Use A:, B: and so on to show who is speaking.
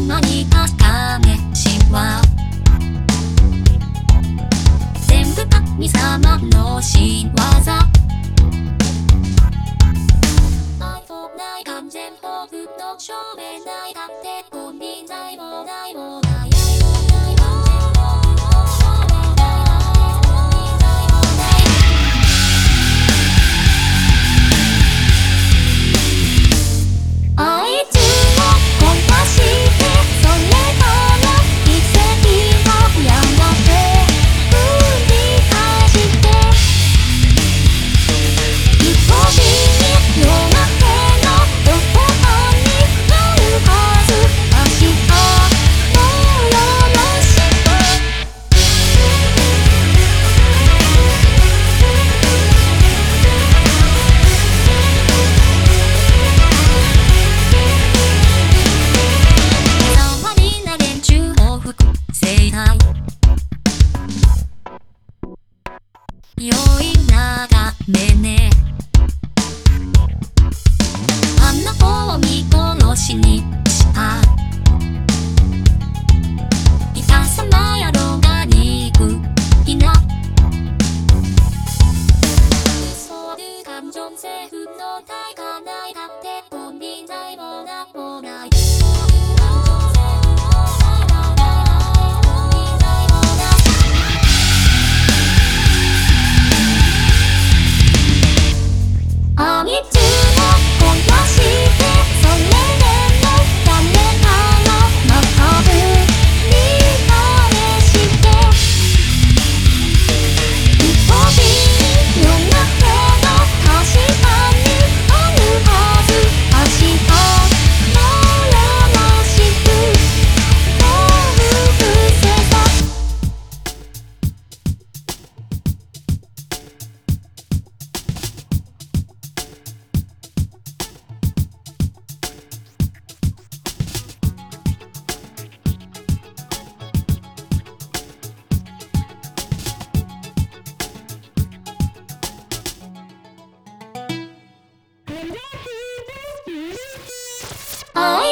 A: 何んかめしは。全部神様の神話ない完全ホーの証明ないかってあんな子を見殺しにした。いたさまやろが憎いな。そう感情政府の対価 Oh!